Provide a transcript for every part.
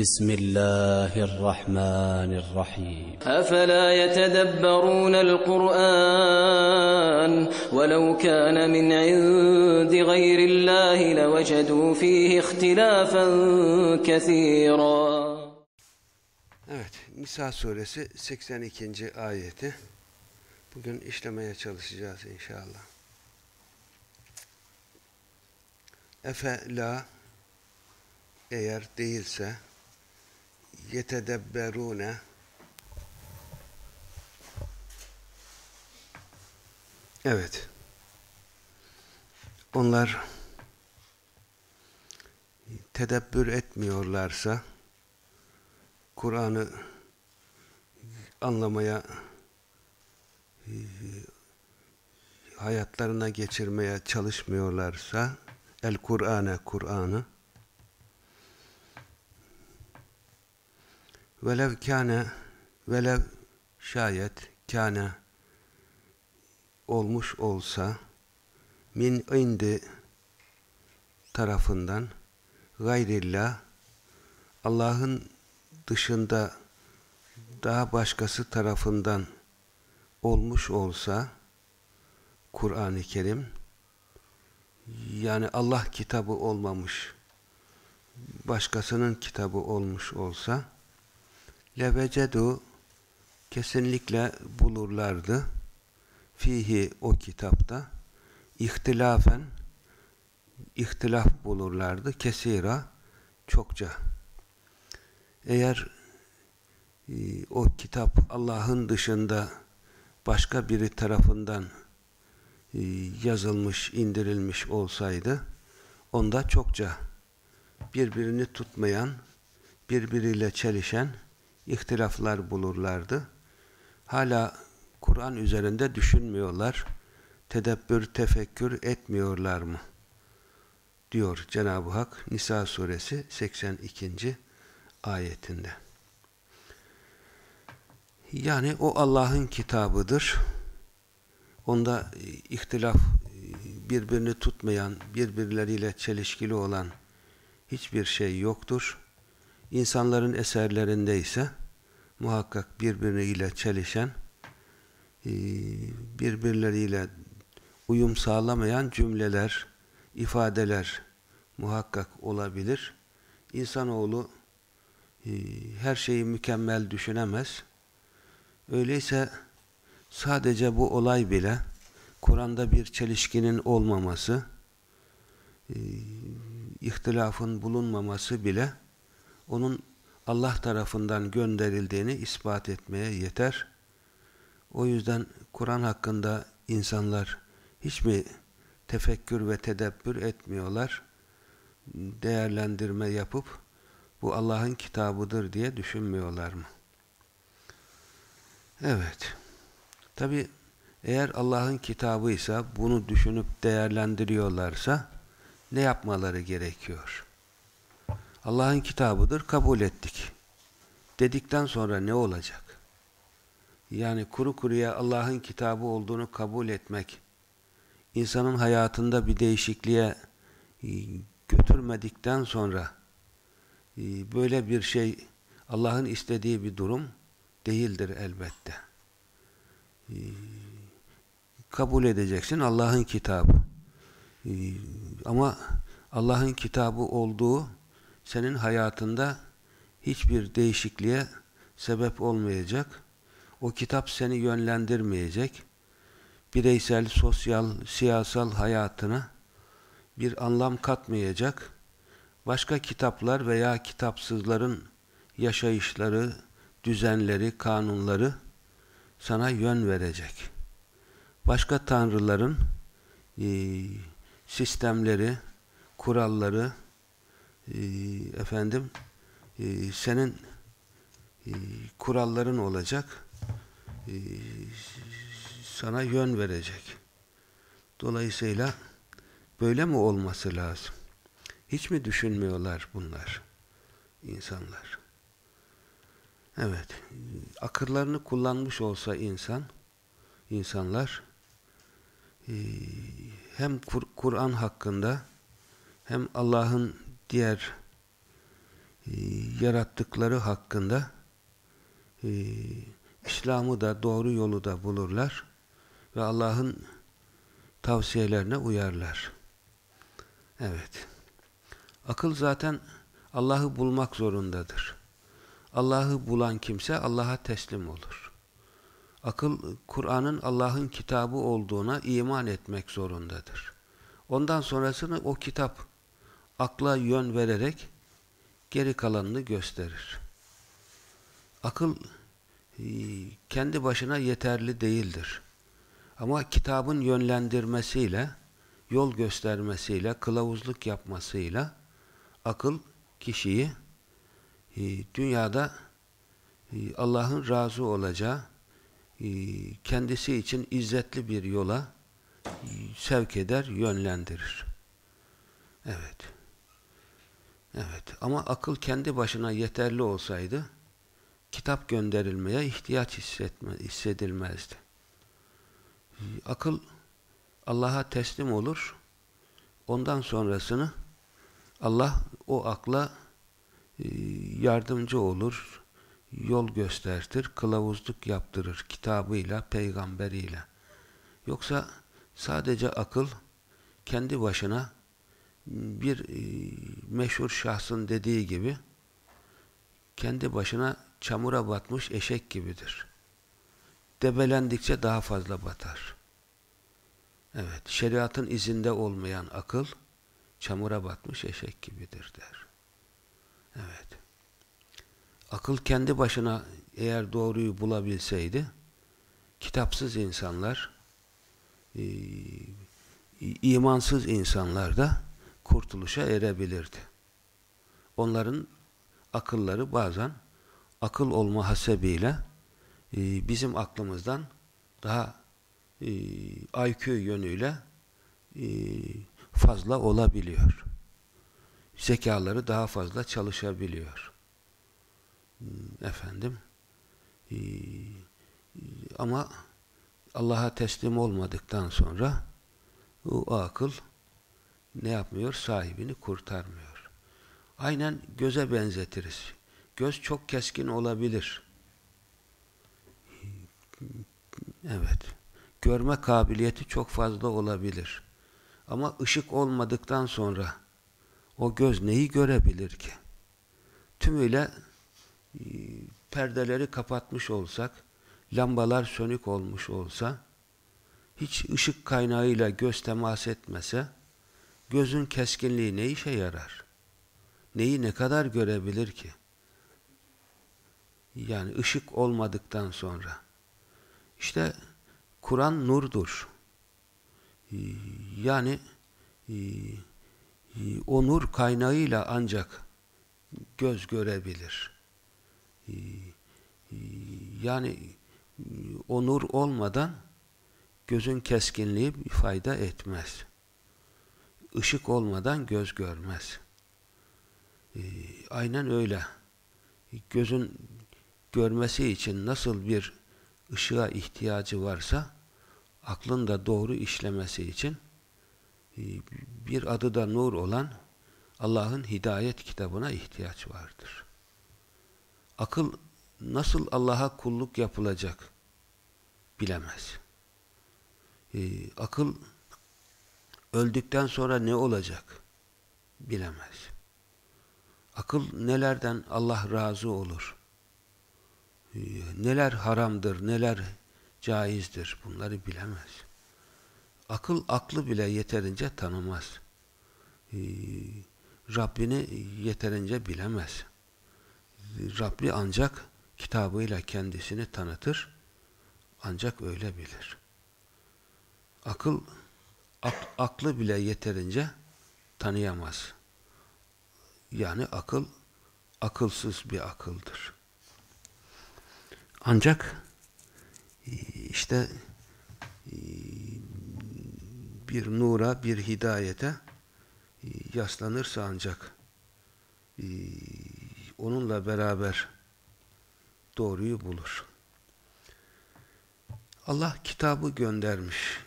بسم الله الرحمن الرحيم أفلا يتدبرون القرآن ولو كان من عند غير الله لوجدوا فيه اختلافا كثيرا Evet, Nisa suresi 82. ayeti. Bugün işlemeye çalışacağız inşallah. Efe la eğer değilse yetedebberune Evet. Onlar tedebbür etmiyorlarsa Kur'an'ı anlamaya hayatlarına geçirmeye çalışmıyorlarsa el Kur'an'e Kur'an'ı velev kâne velev şayet kâne olmuş olsa min indi tarafından gayrillah Allah'ın dışında daha başkası tarafından olmuş olsa Kur'an-ı Kerim yani Allah kitabı olmamış başkasının kitabı olmuş olsa levecedu kesinlikle bulurlardı. Fihi o kitapta. İhtilafen ihtilaf bulurlardı. Kesira çokça. Eğer e, o kitap Allah'ın dışında başka biri tarafından e, yazılmış, indirilmiş olsaydı onda çokça birbirini tutmayan, birbiriyle çelişen ihtilaflar bulurlardı. Hala Kur'an üzerinde düşünmüyorlar, tedebbür, tefekkür etmiyorlar mı? diyor Cenab-ı Hak Nisa suresi 82. ayetinde. Yani o Allah'ın kitabıdır. Onda ihtilaf, birbirini tutmayan, birbirleriyle çelişkili olan hiçbir şey yoktur. İnsanların eserlerinde ise muhakkak birbiriyle çelişen, birbirleriyle uyum sağlamayan cümleler, ifadeler muhakkak olabilir. İnsanoğlu her şeyi mükemmel düşünemez. Öyleyse sadece bu olay bile Kur'an'da bir çelişkinin olmaması, ihtilafın bulunmaması bile onun Allah tarafından gönderildiğini ispat etmeye yeter. O yüzden Kur'an hakkında insanlar hiç mi tefekkür ve tedebbür etmiyorlar? Değerlendirme yapıp bu Allah'ın kitabıdır diye düşünmüyorlar mı? Evet. Tabi eğer Allah'ın kitabıysa bunu düşünüp değerlendiriyorlarsa ne yapmaları gerekiyor? Allah'ın kitabıdır kabul ettik. Dedikten sonra ne olacak? Yani kuru kuruya Allah'ın kitabı olduğunu kabul etmek insanın hayatında bir değişikliğe götürmedikten sonra böyle bir şey Allah'ın istediği bir durum değildir elbette. Kabul edeceksin Allah'ın kitabı. Ama Allah'ın kitabı olduğu senin hayatında hiçbir değişikliğe sebep olmayacak. O kitap seni yönlendirmeyecek. Bireysel, sosyal, siyasal hayatına bir anlam katmayacak. Başka kitaplar veya kitapsızların yaşayışları, düzenleri, kanunları sana yön verecek. Başka tanrıların e, sistemleri, kuralları, e, efendim e, senin e, kuralların olacak, e, sana yön verecek. Dolayısıyla böyle mi olması lazım? Hiç mi düşünmüyorlar bunlar insanlar? Evet, akıllarını kullanmış olsa insan, insanlar hem Kur'an hakkında hem Allah'ın diğer e, yarattıkları hakkında e, İslam'ı da doğru yolu da bulurlar ve Allah'ın tavsiyelerine uyarlar. Evet. Akıl zaten Allah'ı bulmak zorundadır. Allah'ı bulan kimse Allah'a teslim olur. Akıl, Kur'an'ın Allah'ın kitabı olduğuna iman etmek zorundadır. Ondan sonrasını o kitap akla yön vererek geri kalanını gösterir. Akıl e, kendi başına yeterli değildir. Ama kitabın yönlendirmesiyle, yol göstermesiyle, kılavuzluk yapmasıyla akıl kişiyi e, dünyada e, Allah'ın razı olacağı, kendisi için izzetli bir yola sevk eder, yönlendirir. Evet. Evet. Ama akıl kendi başına yeterli olsaydı kitap gönderilmeye ihtiyaç hissetme, hissedilmezdi. Akıl Allah'a teslim olur. Ondan sonrasını Allah o akla e, yardımcı olur, yol göstertir, kılavuzluk yaptırır kitabıyla, peygamberiyle. Yoksa sadece akıl kendi başına bir e, meşhur şahsın dediği gibi kendi başına çamura batmış eşek gibidir. Debelendikçe daha fazla batar. Evet, şeriatın izinde olmayan akıl çamura batmış eşek gibidir der. Evet. Akıl kendi başına eğer doğruyu bulabilseydi kitapsız insanlar e, imansız insanlar da kurtuluşa erebilirdi. Onların akılları bazen akıl olma hasebiyle e, bizim aklımızdan daha e, IQ yönüyle e, fazla olabiliyor. Zekaları daha fazla çalışabiliyor. Hmm, efendim e, ama Allah'a teslim olmadıktan sonra o akıl ne yapmıyor? Sahibini kurtarmıyor. Aynen göze benzetiriz. Göz çok keskin olabilir. Evet. Görme kabiliyeti çok fazla olabilir. Ama ışık olmadıktan sonra o göz neyi görebilir ki? Tümüyle e, perdeleri kapatmış olsak, lambalar sönük olmuş olsa, hiç ışık kaynağıyla göz temas etmese, gözün keskinliği ne işe yarar? Neyi ne kadar görebilir ki? Yani ışık olmadıktan sonra. İşte Kur'an nurdur. Yani e, e, o nur kaynağıyla ancak göz görebilir. E, yani o nur olmadan gözün keskinliği fayda etmez. Işık olmadan göz görmez. Aynen öyle. Gözün görmesi için nasıl bir ışığa ihtiyacı varsa aklın da doğru işlemesi için e, bir adı da nur olan Allah'ın hidayet kitabına ihtiyaç vardır. Akıl nasıl Allah'a kulluk yapılacak bilemez. Ee, akıl öldükten sonra ne olacak bilemez. Akıl nelerden Allah razı olur ee, neler haramdır, neler caizdir bunları bilemez. Akıl aklı bile yeterince tanımaz. Ee, Rabbini yeterince bilemez. Rabbi ancak kitabıyla kendisini tanıtır, ancak öyle bilir. Akıl, ak, aklı bile yeterince tanıyamaz. Yani akıl akılsız bir akıldır. Ancak e, işte e, bir nura, bir hidayete e, yaslanırsa ancak onunla beraber doğruyu bulur. Allah kitabı göndermiş.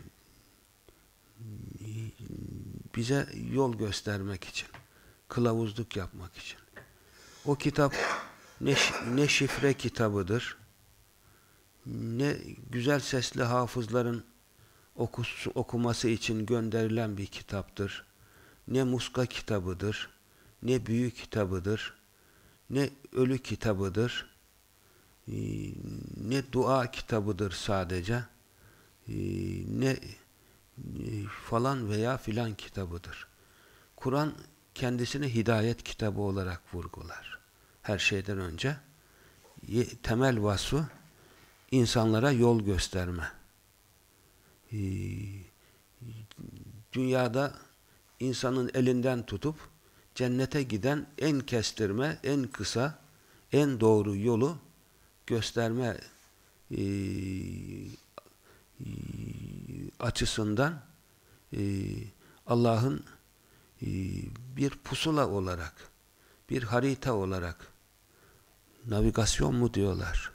Bize yol göstermek için, kılavuzluk yapmak için. O kitap ne, ne şifre kitabıdır, ne güzel sesli hafızların okus, okuması için gönderilen bir kitaptır, ne muska kitabıdır, ne büyü kitabıdır, ne ölü kitabıdır, ee, ne dua kitabıdır sadece, ee, ne e, falan veya filan kitabıdır. Kur'an kendisini hidayet kitabı olarak vurgular. Her şeyden önce temel vasfı insanlara yol gösterme. Ee, dünyada insanın elinden tutup cennete giden en kestirme, en kısa, en doğru yolu gösterme e, e, açısından e, Allah'ın e, bir pusula olarak, bir harita olarak navigasyon mu diyorlar?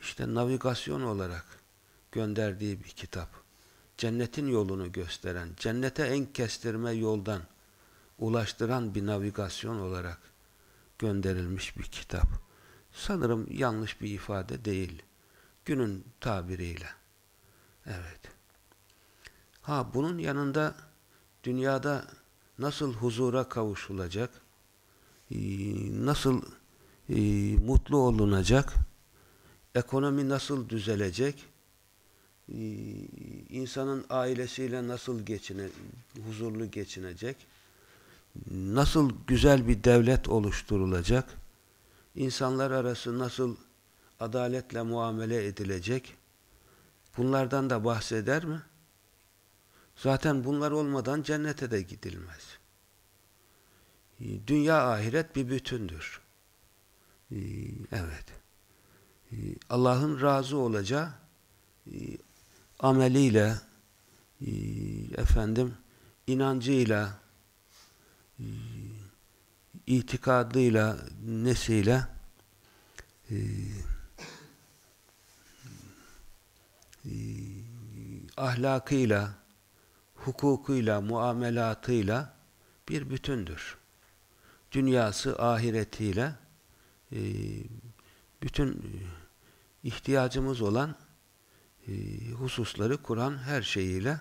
İşte navigasyon olarak gönderdiği bir kitap. Cennetin yolunu gösteren, cennete en kestirme yoldan ulaştıran bir navigasyon olarak gönderilmiş bir kitap. Sanırım yanlış bir ifade değil. Günün tabiriyle. Evet. Ha bunun yanında dünyada nasıl huzura kavuşulacak, e, nasıl e, mutlu olunacak, ekonomi nasıl düzelecek, e, insanın ailesiyle nasıl geçine, huzurlu geçinecek, nasıl güzel bir devlet oluşturulacak, insanlar arası nasıl adaletle muamele edilecek, bunlardan da bahseder mi? Zaten bunlar olmadan cennete de gidilmez. Dünya ahiret bir bütündür. Evet. Allah'ın razı olacağı ameliyle efendim inancıyla itikadıyla, nesiyle e, ahlakıyla, hukukuyla, muamelatıyla bir bütündür. Dünyası ahiretiyle e, bütün ihtiyacımız olan e, hususları Kur'an her şeyiyle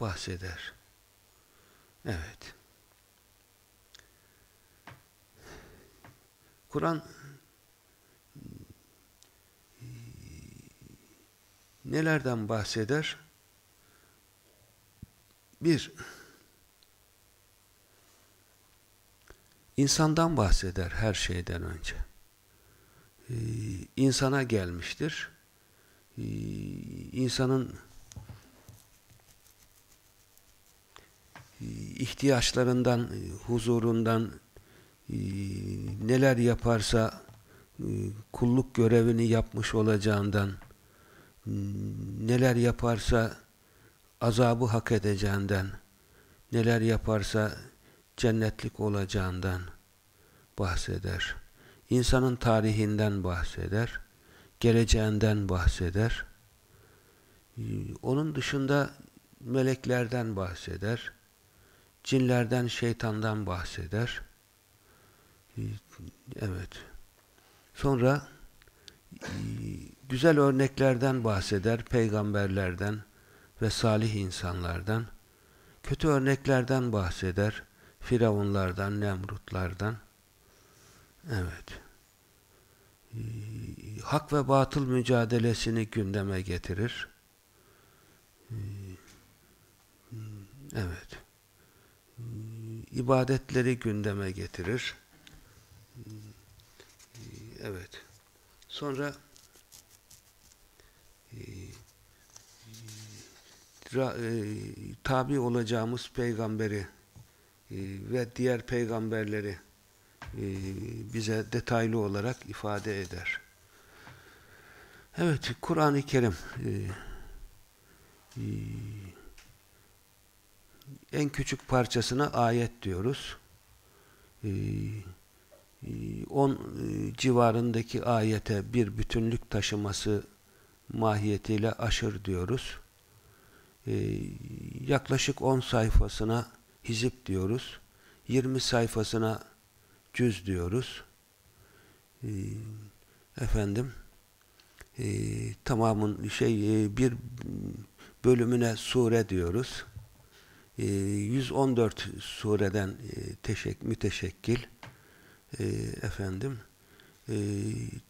bahseder. Evet. Kur'an nelerden bahseder? Bir, insandan bahseder her şeyden önce. Ee, insana gelmiştir. Ee, insanın ihtiyaçlarından, huzurundan, ee, neler yaparsa kulluk görevini yapmış olacağından, neler yaparsa azabı hak edeceğinden, neler yaparsa cennetlik olacağından bahseder. İnsanın tarihinden bahseder, geleceğinden bahseder. Onun dışında meleklerden bahseder, cinlerden, şeytandan bahseder. Evet. Sonra güzel örneklerden bahseder, peygamberlerden ve salih insanlardan. Kötü örneklerden bahseder, firavunlardan, nemrutlardan. Evet. Hak ve batıl mücadelesini gündeme getirir. Evet. İbadetleri gündeme getirir Evet. Sonra ra, tabi olacağımız peygamberi e, ve diğer peygamberleri e, bize detaylı olarak ifade eder. Evet, Kur'an-ı Kerim e, e, en küçük parçasına ayet diyoruz. 10 civarındaki ayete bir bütünlük taşıması mahiyetiyle aşır diyoruz. Yaklaşık 10 sayfasına hizip diyoruz. 20 sayfasına cüz diyoruz. Efendim tamamın şey bir bölümüne sure diyoruz. 114 sureden teşek, müteşekkil efendim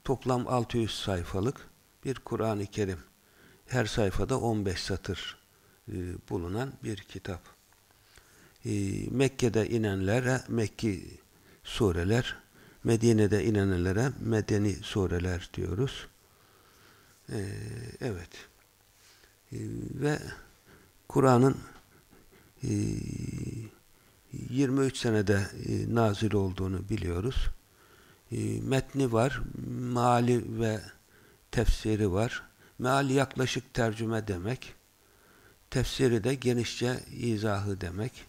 toplam 600 sayfalık bir Kur'an-ı Kerim her sayfada 15 satır bulunan bir kitap. Mekke'de inenlere Mekki sureler, Medine'de inenlere Medeni sureler diyoruz. Evet. Ve Kur'an'ın 23 senede nazil olduğunu biliyoruz. Metni var, meali ve tefsiri var. Meal yaklaşık tercüme demek. Tefsiri de genişçe izahı demek.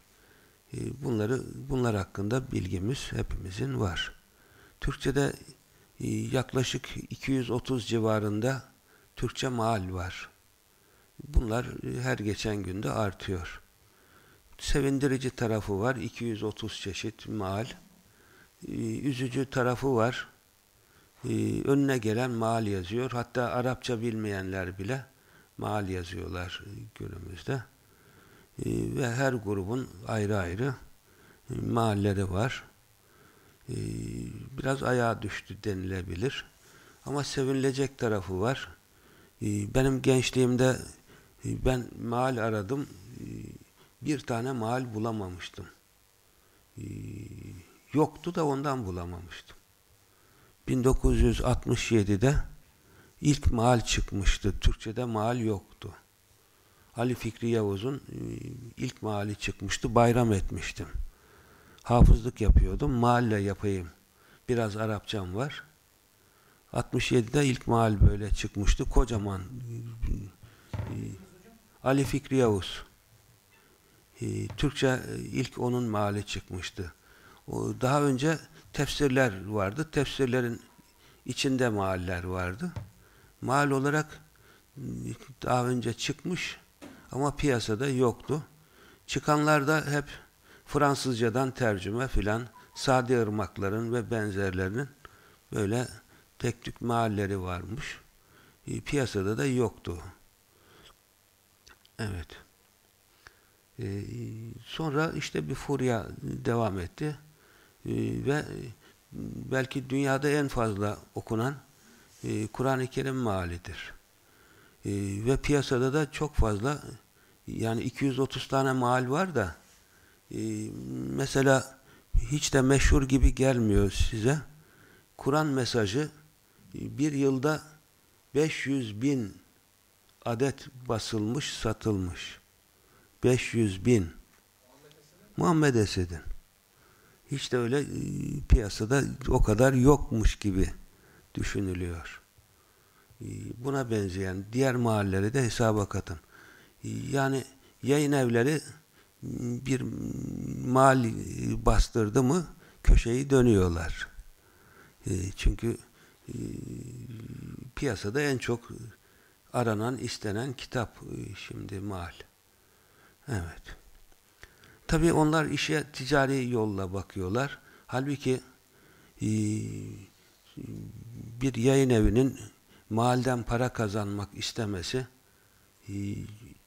Bunları bunlar hakkında bilgimiz hepimizin var. Türkçede yaklaşık 230 civarında Türkçe maal var. Bunlar her geçen günde artıyor. Sevindirici tarafı var. 230 çeşit maal. Üzücü tarafı var. Önüne gelen maal yazıyor. Hatta Arapça bilmeyenler bile maal yazıyorlar günümüzde. Ve her grubun ayrı ayrı mahalleri var. Biraz ayağa düştü denilebilir. Ama sevinilecek tarafı var. Benim gençliğimde ben mal aradım. Bir tane mal bulamamıştım. Yoktu da ondan bulamamıştım. 1967'de ilk mal çıkmıştı. Türkçe'de mal yoktu. Ali Fikri Yavuz'un ilk mali çıkmıştı. Bayram etmiştim. Hafızlık yapıyordum. Mahalle yapayım. Biraz Arapçam var. 67'de ilk mahal böyle çıkmıştı. Kocaman Ali Fikri Yavuz. Türkçe ilk onun mahali çıkmıştı. Daha önce tefsirler vardı. Tefsirlerin içinde mahaller vardı. Mahal olarak daha önce çıkmış ama piyasada yoktu. Çıkanlar da hep Fransızcadan tercüme filan Sadi Irmakların ve benzerlerinin böyle tek tük mahalleri varmış. E, piyasada da yoktu. Evet. E, sonra işte bir furya devam etti. E, ve belki dünyada en fazla okunan e, Kur'an-ı Kerim mahalidir. E, ve piyasada da çok fazla yani 230 tane mahal var da e, mesela hiç de meşhur gibi gelmiyor size. Kur'an mesajı bir yılda 500 bin adet basılmış, satılmış. 500 bin. Muhammed Esed'in. Hiç de öyle e, piyasada o kadar yokmuş gibi düşünülüyor. E, buna benzeyen diğer mahalleleri de hesaba katın. E, yani yayın evleri bir mal bastırdı mı köşeyi dönüyorlar. Çünkü piyasada en çok aranan, istenen kitap şimdi mal. Evet. Tabii onlar işe ticari yolla bakıyorlar. Halbuki bir yayın evinin malden para kazanmak istemesi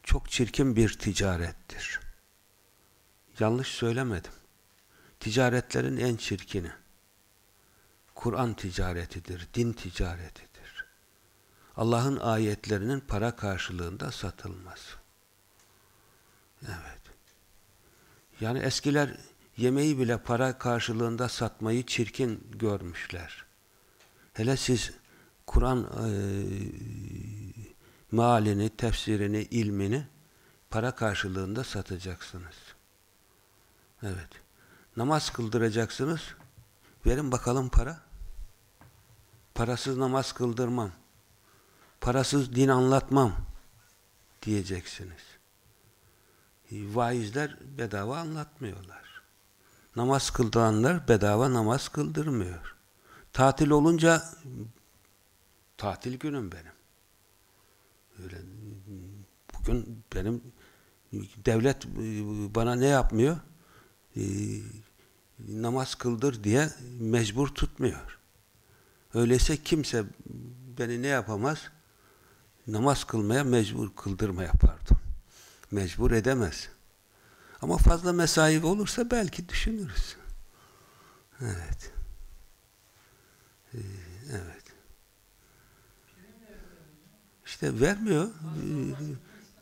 çok çirkin bir ticarettir. Yanlış söylemedim. Ticaretlerin en çirkini. Kur'an ticaretidir, din ticaretidir. Allah'ın ayetlerinin para karşılığında satılmaz. Evet. Yani eskiler yemeği bile para karşılığında satmayı çirkin görmüşler. Hele siz Kur'an e, mealini, tefsirini, ilmini para karşılığında satacaksınız. Evet. Namaz kıldıracaksınız. Verin bakalım para. Parasız namaz kıldırmam. Parasız din anlatmam diyeceksiniz. Vaizler bedava anlatmıyorlar. Namaz kıldıranlar bedava namaz kıldırmıyor. Tatil olunca tatil günüm benim. Öyle bugün benim devlet bana ne yapmıyor? Ee, namaz kıldır diye mecbur tutmuyor. Öyleyse kimse beni ne yapamaz? Namaz kılmaya mecbur kıldırmaya pardon. Mecbur edemez. Ama fazla mesai olursa belki düşünürüz. Evet. Ee, evet. İşte vermiyor.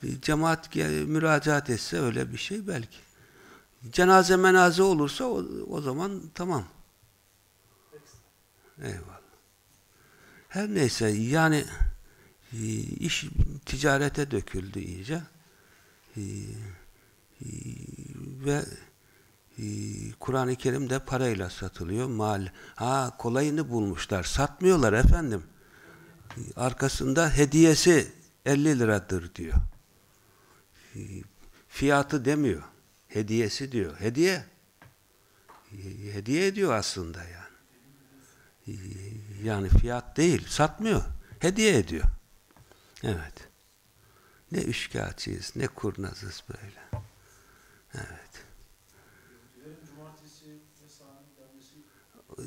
Ee, cemaat müracaat etse öyle bir şey belki. Cenaze menaze olursa o, o zaman tamam. Eyvallah. Her neyse yani e, iş ticarete döküldü iyice. E, e, ve Kur'an-ı Kerim'de parayla satılıyor. Mal. Ha kolayını bulmuşlar. Satmıyorlar efendim. Arkasında hediyesi 50 liradır diyor. Fiyatı demiyor. Hediyesi diyor. Hediye. Hediye ediyor aslında yani. Yani fiyat değil. Satmıyor. Hediye ediyor. Evet. Ne üçkağıtçıyız, ne kurnazız böyle. Evet.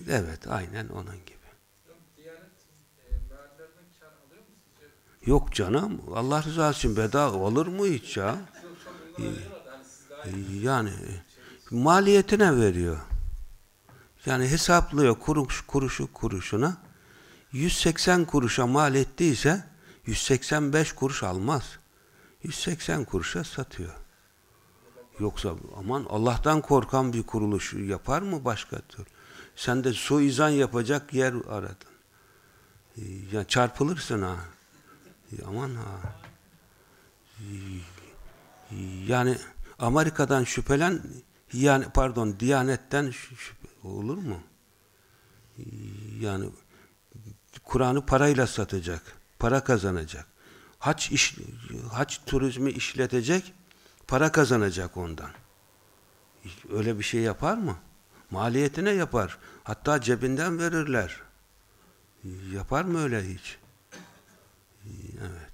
Evet, aynen onun gibi. Yok canım, Allah rızası için bedava olur mu hiç ya? Yani maliyetine veriyor. Yani hesaplıyor kuruş, kuruşu kuruşuna. 180 kuruşa mal ettiyse 185 kuruş almaz. 180 kuruşa satıyor. Yoksa aman Allah'tan korkan bir kuruluş yapar mı başka tür? Sen de suizan yapacak yer aradın. Ya çarpılırsın ha. Aman ha. Yani Amerika'dan şüphelen yani pardon Diyanet'ten şüphe, olur mu? Yani Kur'an'ı parayla satacak, para kazanacak. Haç iş, haç turizmi işletecek, para kazanacak ondan. Öyle bir şey yapar mı? Maliyetine yapar. Hatta cebinden verirler. Yapar mı öyle hiç? Evet.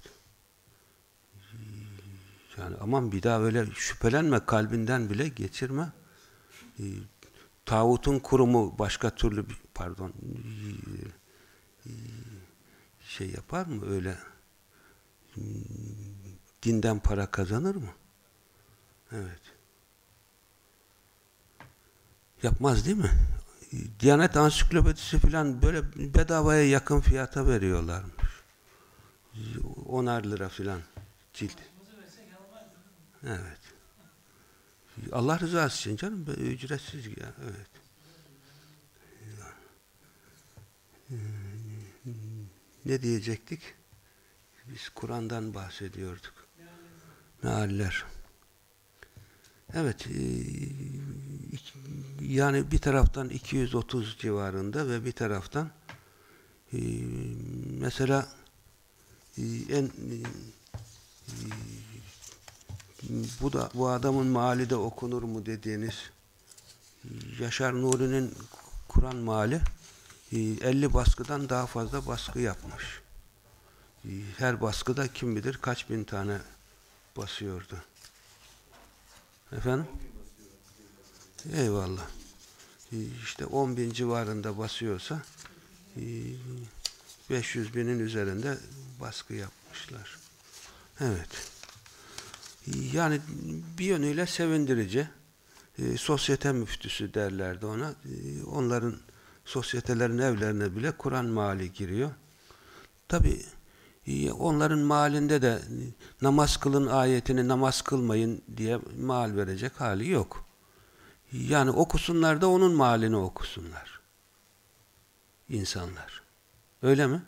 Yani aman bir daha öyle şüphelenme, kalbinden bile geçirme. Tağutun kurumu başka türlü pardon şey yapar mı öyle dinden para kazanır mı? Evet. Yapmaz değil mi? Diyanet ansiklopedisi falan böyle bedavaya yakın fiyata veriyorlarmış. Onar lira filan cilt. Evet. Allah rızası için canım ücretsiz ya. Evet. Ne diyecektik? Biz Kur'an'dan bahsediyorduk. Mealler. Evet. E, yani bir taraftan 230 civarında ve bir taraftan e, mesela e, en bu da bu adamın mali de okunur mu dediğiniz Yaşar Nuri'nin Kur'an mali 50 baskıdan daha fazla baskı yapmış. Her baskıda kim bilir kaç bin tane basıyordu. Efendim? Eyvallah. İşte 10 bin civarında basıyorsa 500 binin üzerinde baskı yapmışlar. Evet. Yani bir yönüyle sevindirici. sosyete müftüsü derlerdi ona. onların sosyetelerin evlerine bile Kur'an mali giriyor. Tabi e, onların malinde de namaz kılın ayetini namaz kılmayın diye mal verecek hali yok. Yani okusunlar da onun malini okusunlar. İnsanlar. Öyle mi?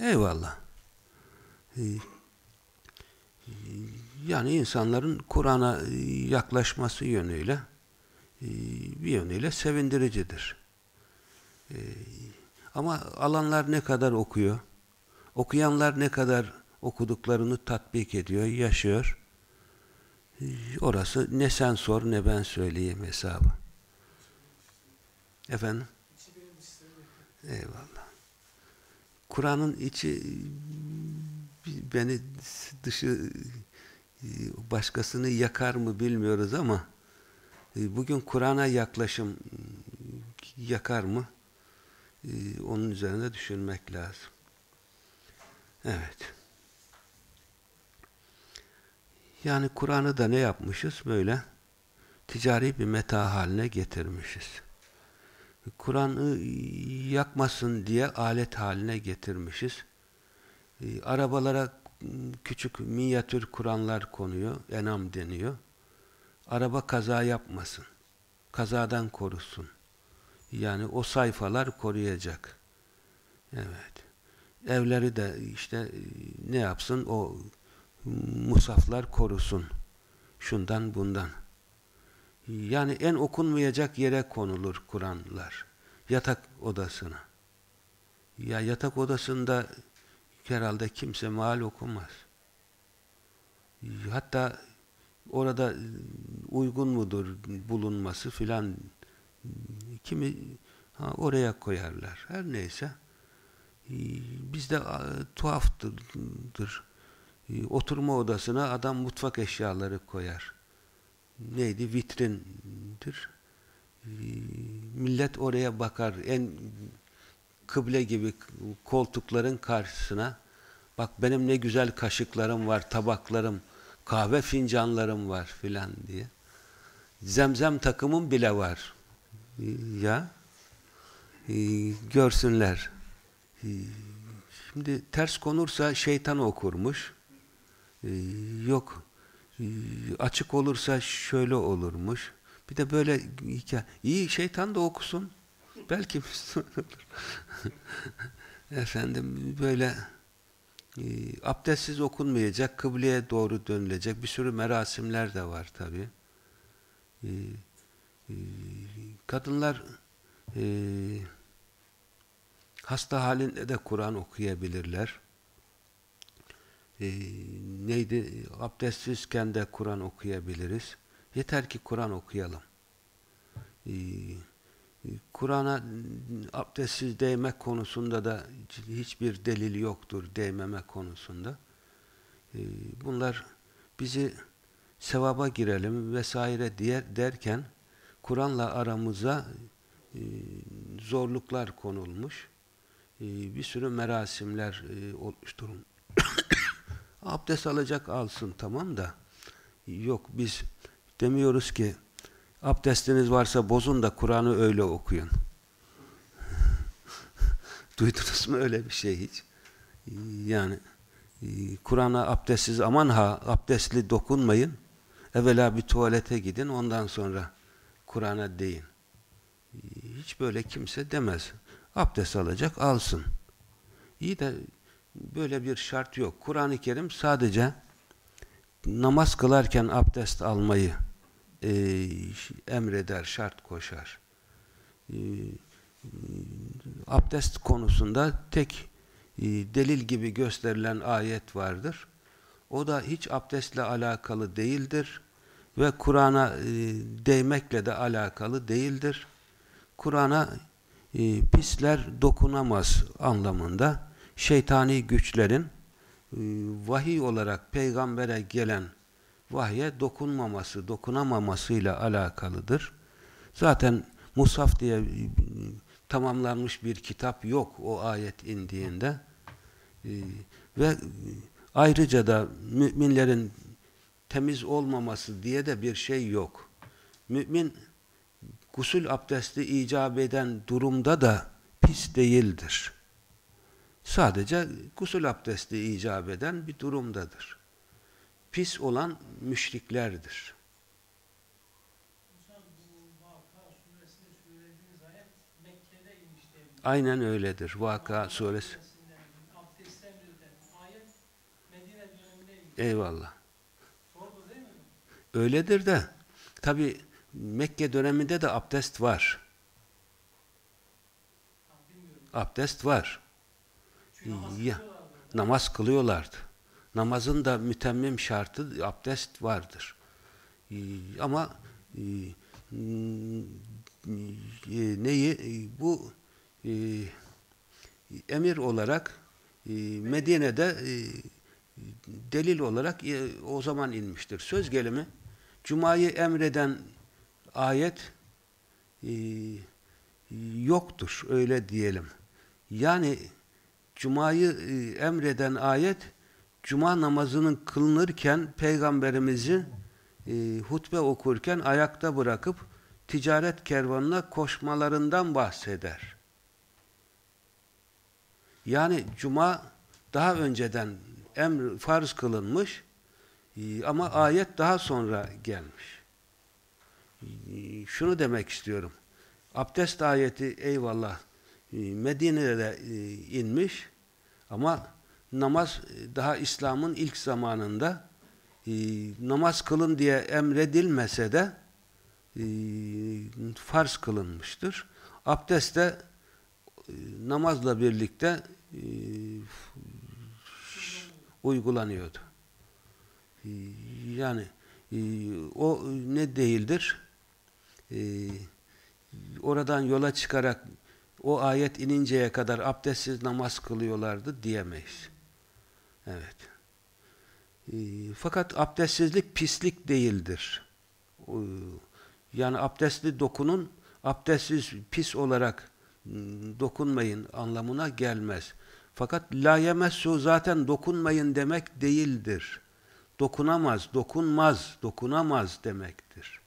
Eyvallah. E, yani insanların Kur'an'a yaklaşması yönüyle e, bir yönüyle sevindiricidir. E, ama alanlar ne kadar okuyor, okuyanlar ne kadar okuduklarını tatbik ediyor, yaşıyor, e, orası ne sen sor ne ben söyleyeyim hesabı. Efendim? Eyvallah. Kur'an'ın içi beni dışı başkasını yakar mı bilmiyoruz ama bugün Kur'an'a yaklaşım yakar mı? Onun üzerine düşünmek lazım. Evet. Yani Kur'an'ı da ne yapmışız? Böyle ticari bir meta haline getirmişiz. Kur'an'ı yakmasın diye alet haline getirmişiz. E, arabalara küçük minyatür Kur'anlar konuyor, enam deniyor. Araba kaza yapmasın, kazadan korusun. Yani o sayfalar koruyacak. Evet. Evleri de işte e, ne yapsın? O musaflar korusun. Şundan bundan. Yani en okunmayacak yere konulur Kur'anlar. Yatak odasına. Ya yatak odasında herhalde kimse mal okumaz. Hatta orada uygun mudur bulunması filan kimi ha, oraya koyarlar. Her neyse bizde tuhaftır. Oturma odasına adam mutfak eşyaları koyar neydi? Vitrindir. Ee, millet oraya bakar. En kıble gibi koltukların karşısına bak benim ne güzel kaşıklarım var, tabaklarım, kahve fincanlarım var filan diye. Zemzem takımım bile var. Ya ee, görsünler. Şimdi ters konursa şeytan okurmuş. Yok ee, açık olursa şöyle olurmuş. Bir de böyle hikaye. İyi şeytan da okusun. Belki Müslüman olur. Efendim böyle e, abdestsiz okunmayacak, kıbleye doğru dönülecek bir sürü merasimler de var tabi. E, e, kadınlar e, hasta halinde de Kur'an okuyabilirler e, neydi abdestsizken de Kur'an okuyabiliriz. Yeter ki Kur'an okuyalım. E, Kur'an'a abdestsiz değmek konusunda da hiçbir delil yoktur değmeme konusunda. E, bunlar bizi sevaba girelim vesaire diye derken Kur'an'la aramıza e, zorluklar konulmuş. E, bir sürü merasimler e, oluşturulmuş. Abdest alacak alsın tamam da yok biz demiyoruz ki abdestiniz varsa bozun da Kur'an'ı öyle okuyun. Duydunuz mu öyle bir şey hiç? Yani Kur'an'a abdestsiz aman ha abdestli dokunmayın. Evvela bir tuvalete gidin ondan sonra Kur'an'a deyin. Hiç böyle kimse demez. Abdest alacak alsın. İyi de Böyle bir şart yok. Kur'an-ı Kerim sadece namaz kılarken abdest almayı e, emreder, şart koşar. E, abdest konusunda tek e, delil gibi gösterilen ayet vardır. O da hiç abdestle alakalı değildir ve Kur'an'a e, değmekle de alakalı değildir. Kur'an'a e, pisler dokunamaz anlamında şeytani güçlerin e, vahiy olarak peygambere gelen vahye dokunmaması, dokunamamasıyla alakalıdır. Zaten Musaf diye e, tamamlanmış bir kitap yok o ayet indiğinde. Ve ayrıca da müminlerin temiz olmaması diye de bir şey yok. Mümin gusül abdesti icap eden durumda da pis değildir sadece gusül abdesti icap eden bir durumdadır. Pis olan müşriklerdir. Aynen öyledir. Vaka suresi. Eyvallah. Öyledir de tabi Mekke döneminde de abdest var. Abdest var. Ya, namaz kılıyorlardı. Namazın da mütemmim şartı abdest vardır. Ee, ama e, e, neyi e, bu emir olarak Medine'de delil olarak o zaman inmiştir. Söz gelimi Cuma'yı emreden ayet e, yoktur. Öyle diyelim. Yani Cuma'yı e, emreden ayet Cuma namazının kılınırken Peygamberimizi e, hutbe okurken ayakta bırakıp ticaret kervanına koşmalarından bahseder. Yani Cuma daha önceden emr farz kılınmış ama ayet daha sonra gelmiş. E, şunu demek istiyorum. Abdest ayeti eyvallah e, Medine'de e, inmiş ama namaz daha İslam'ın ilk zamanında namaz kılın diye emredilmese de farz kılınmıştır. Abdest de namazla birlikte uygulanıyordu. E, yani e, o ne değildir? E, oradan yola çıkarak o ayet ininceye kadar abdestsiz namaz kılıyorlardı diyemeyiz. Evet. E, fakat abdestsizlik pislik değildir. Yani abdestli dokunun abdestsiz pis olarak dokunmayın anlamına gelmez. Fakat la yemessu zaten dokunmayın demek değildir. Dokunamaz, dokunmaz, dokunamaz demektir.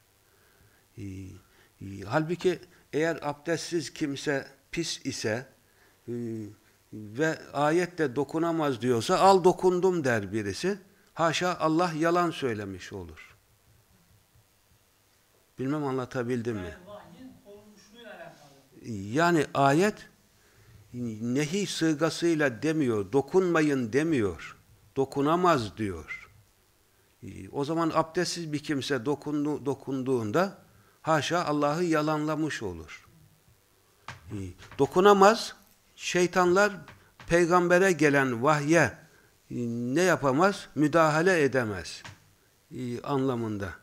Halbuki eğer abdestsiz kimse pis ise e, ve ayette dokunamaz diyorsa al dokundum der birisi. Haşa Allah yalan söylemiş olur. Bilmem anlatabildim mi? Yani ayet nehi sığgasıyla demiyor, dokunmayın demiyor, dokunamaz diyor. O zaman abdestsiz bir kimse dokundu, dokunduğunda haşa Allah'ı yalanlamış olur. Dokunamaz, şeytanlar peygambere gelen vahye ne yapamaz? Müdahale edemez anlamında.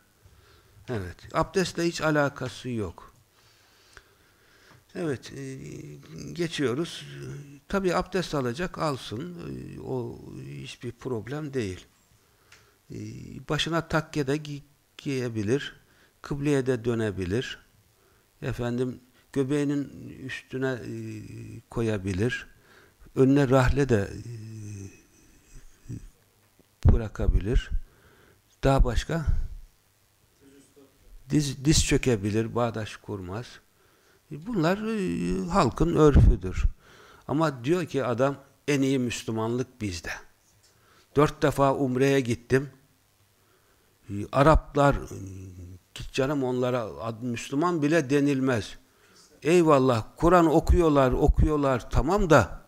Evet, abdestle hiç alakası yok. Evet, geçiyoruz. Tabi abdest alacak, alsın. O hiçbir problem değil. Başına takke de gi giyebilir. Kıbleye de dönebilir. Efendim, göbeğinin üstüne koyabilir. Önüne rahle de bırakabilir. Daha başka? Diz, diz çökebilir, bağdaş kurmaz. Bunlar e, halkın örfüdür. Ama diyor ki adam en iyi Müslümanlık bizde. Dört defa Umre'ye gittim. E, Araplar git canım onlara Müslüman bile denilmez. Eyvallah Kur'an okuyorlar okuyorlar tamam da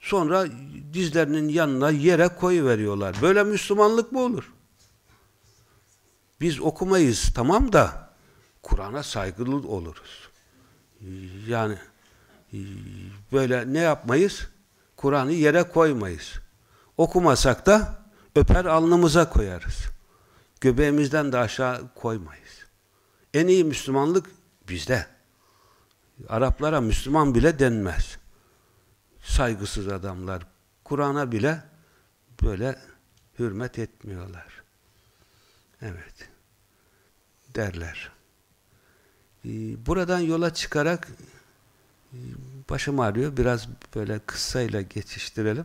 sonra dizlerinin yanına yere koyu veriyorlar. Böyle Müslümanlık mı olur? Biz okumayız tamam da Kur'an'a saygılı oluruz. Yani böyle ne yapmayız? Kur'an'ı yere koymayız. Okumasak da öper alnımıza koyarız. Göbeğimizden de aşağı koymayız. En iyi Müslümanlık bizde. Araplara Müslüman bile denmez. Saygısız adamlar. Kur'an'a bile böyle hürmet etmiyorlar. Evet. Derler. Buradan yola çıkarak başım ağrıyor. Biraz böyle kıssayla geçiştirelim.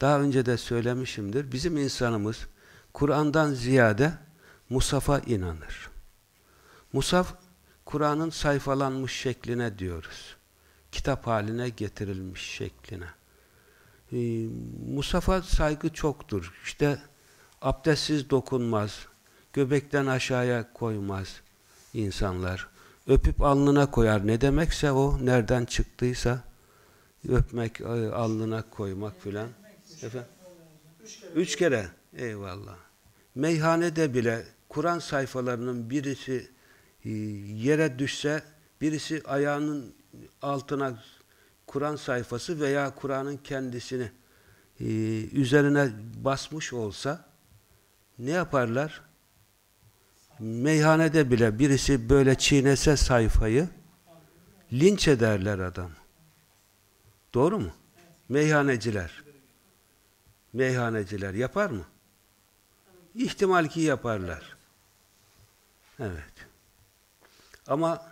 Daha önce de söylemişimdir. Bizim insanımız Kur'an'dan ziyade Musaf'a inanır. Musaf, Kur'an'ın sayfalanmış şekline diyoruz. Kitap haline getirilmiş şekline. Ee, Musaf'a saygı çoktur. İşte abdestsiz dokunmaz, göbekten aşağıya koymaz insanlar. Öpüp alnına koyar. Ne demekse o, nereden çıktıysa öpmek, alnına koymak filan. Efendim? Üç kere. Eyvallah. Meyhanede bile Kur'an sayfalarının birisi e, yere düşse birisi ayağının altına Kur'an sayfası veya Kur'an'ın kendisini e, üzerine basmış olsa ne yaparlar? Meyhanede bile birisi böyle çiğnese sayfayı linç ederler adam. Doğru mu? Meyhaneciler. Meyhaneciler yapar mı? İhtimal ki yaparlar. Evet. Ama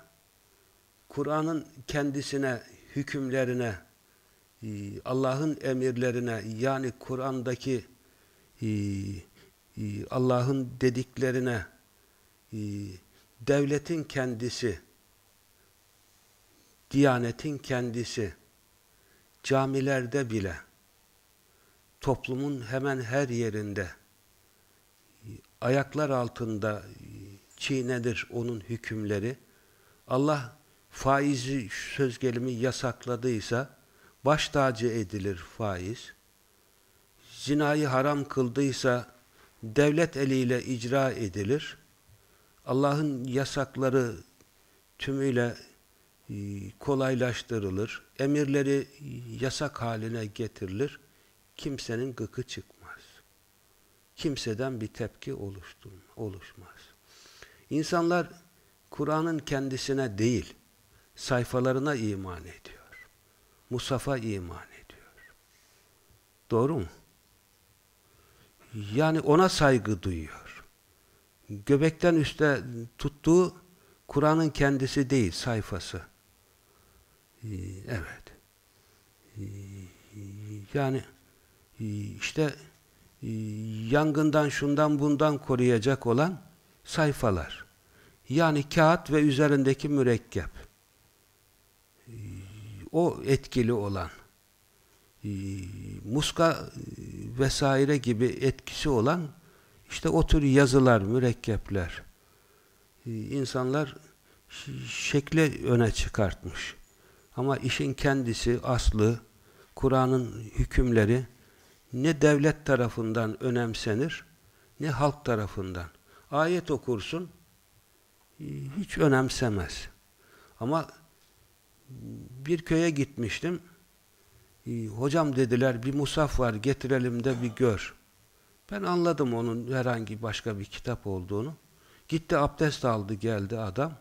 Kur'an'ın kendisine, hükümlerine, e, Allah'ın emirlerine yani Kur'an'daki e, e, Allah'ın dediklerine devletin kendisi, diyanetin kendisi, camilerde bile, toplumun hemen her yerinde, ayaklar altında çiğnenir onun hükümleri. Allah faizi söz gelimi yasakladıysa baş tacı edilir faiz. Zinayı haram kıldıysa devlet eliyle icra edilir. Allah'ın yasakları tümüyle e, kolaylaştırılır. Emirleri yasak haline getirilir. Kimsenin gıkı çıkmaz. Kimseden bir tepki oluşmaz. İnsanlar Kur'an'ın kendisine değil, sayfalarına iman ediyor. Musaf'a iman ediyor. Doğru mu? Yani ona saygı duyuyor. Göbekten üstte tuttuğu Kur'an'ın kendisi değil, sayfası. Evet. Yani işte yangından şundan bundan koruyacak olan sayfalar. Yani kağıt ve üzerindeki mürekkep. O etkili olan. Ee, muska e, vesaire gibi etkisi olan işte o tür yazılar, mürekkepler. Ee, insanlar şekle öne çıkartmış. Ama işin kendisi, aslı, Kur'an'ın hükümleri ne devlet tarafından önemsenir, ne halk tarafından ayet okursun hiç önemsemez. Ama bir köye gitmiştim. Hocam dediler bir musaf var getirelim de bir gör. Ben anladım onun herhangi başka bir kitap olduğunu. Gitti abdest aldı geldi adam.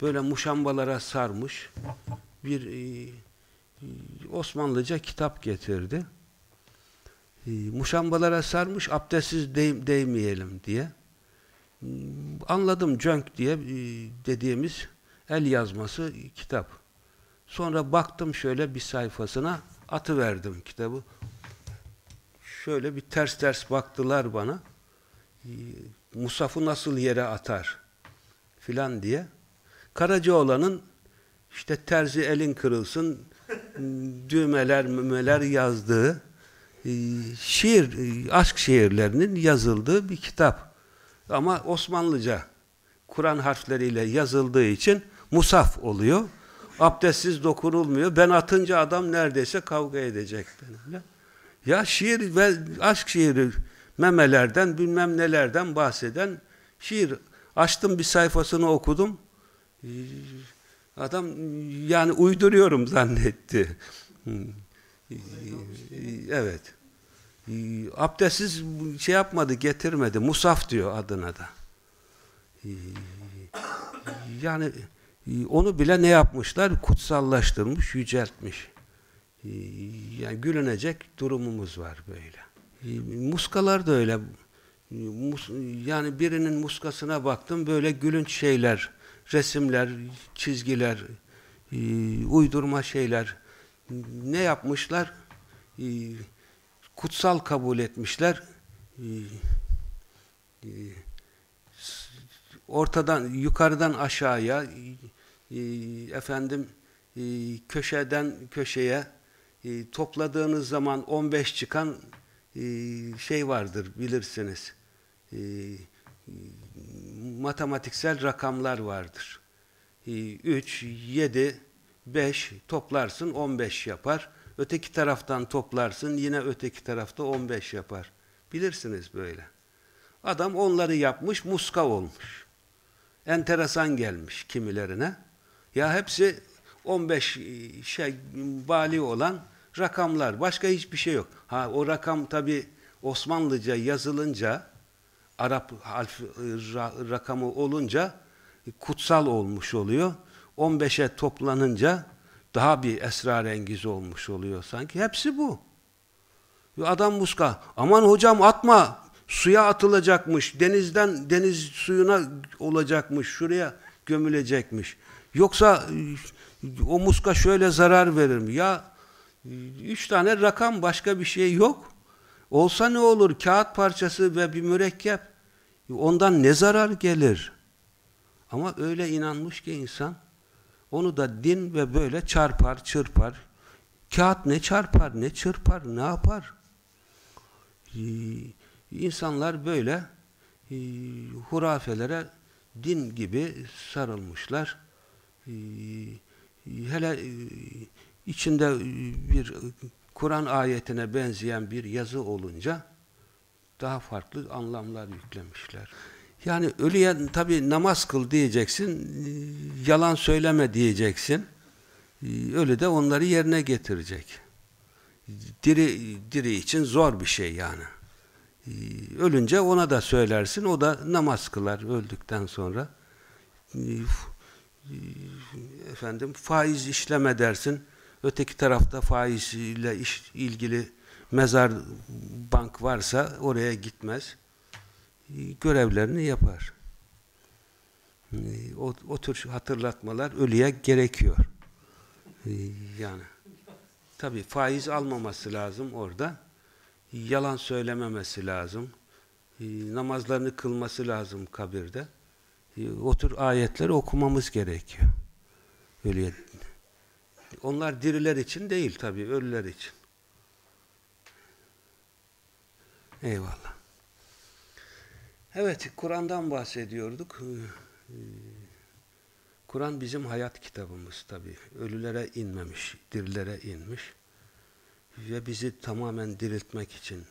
Böyle muşambalara sarmış bir e, Osmanlıca kitap getirdi. E, muşambalara sarmış abdestsiz değmeyelim diye anladım cönk diye e, dediğimiz el yazması kitap. Sonra baktım şöyle bir sayfasına atıverdim kitabı. Şöyle bir ters ters baktılar bana. E, Musaf'ı nasıl yere atar filan diye. Karacaoğlan'ın işte terzi elin kırılsın düğmeler mümeler yazdığı e, şiir, aşk şiirlerinin yazıldığı bir kitap. Ama Osmanlıca Kur'an harfleriyle yazıldığı için musaf oluyor. Abdestsiz dokunulmuyor. Ben atınca adam neredeyse kavga edecek benimle. Ya şiir ve aşk şiiri memelerden bilmem nelerden bahseden şiir. Açtım bir sayfasını okudum. Adam yani uyduruyorum zannetti. Ee, evet. Ee, abdestsiz şey yapmadı, getirmedi. Musaf diyor adına da. Ee, yani e, onu bile ne yapmışlar? Kutsallaştırmış, yüceltmiş. Ee, yani gülünecek durumumuz var böyle. Muskalar da öyle. Yani birinin muskasına baktım böyle gülünç şeyler, resimler, çizgiler, uydurma şeyler. Ne yapmışlar? Kutsal kabul etmişler. Ee, e, ortadan, yukarıdan aşağıya, e, efendim e, köşeden köşeye topladığınız zaman 15 çıkan şey vardır bilirsiniz. Matematiksel rakamlar vardır. 3, 7, 5 toplarsın 15 yapar. Öteki taraftan toplarsın yine öteki tarafta 15 yapar. Bilirsiniz böyle. Adam onları yapmış muska olmuş. enteresan gelmiş kimilerine. Ya hepsi 15 şey bali olan rakamlar. Başka hiçbir şey yok. Ha o rakam tabi Osmanlıca yazılınca Arap harf, ra, rakamı olunca kutsal olmuş oluyor. 15'e toplanınca daha bir esrarengiz olmuş oluyor sanki. Hepsi bu. Adam muska. Aman hocam atma. Suya atılacakmış. Denizden deniz suyuna olacakmış. Şuraya gömülecekmiş. Yoksa o muska şöyle zarar verir mi? Ya üç tane rakam başka bir şey yok. Olsa ne olur? Kağıt parçası ve bir mürekkep. Ondan ne zarar gelir? Ama öyle inanmış ki insan onu da din ve böyle çarpar, çırpar. Kağıt ne çarpar, ne çırpar, ne yapar? Ee, insanlar böyle e, hurafelere din gibi sarılmışlar. Ee, hele e, içinde bir Kur'an ayetine benzeyen bir yazı olunca daha farklı anlamlar yüklemişler. Yani ölüye tabi namaz kıl diyeceksin, yalan söyleme diyeceksin. Ölü de onları yerine getirecek. Diri, diri için zor bir şey yani. Ölünce ona da söylersin, o da namaz kılar öldükten sonra. Efendim faiz işleme dersin, öteki tarafta faizle iş, ilgili mezar bank varsa oraya gitmez görevlerini yapar. O, o tür hatırlatmalar ölüye gerekiyor. Yani tabi faiz almaması lazım orada. Yalan söylememesi lazım. Namazlarını kılması lazım kabirde. O tür ayetleri okumamız gerekiyor. Ölüye. Onlar diriler için değil tabi, ölüler için. Eyvallah. Evet, Kur'an'dan bahsediyorduk. Kur'an bizim hayat kitabımız tabi. Ölülere inmemiş, dirilere inmiş. Ve bizi tamamen diriltmek için,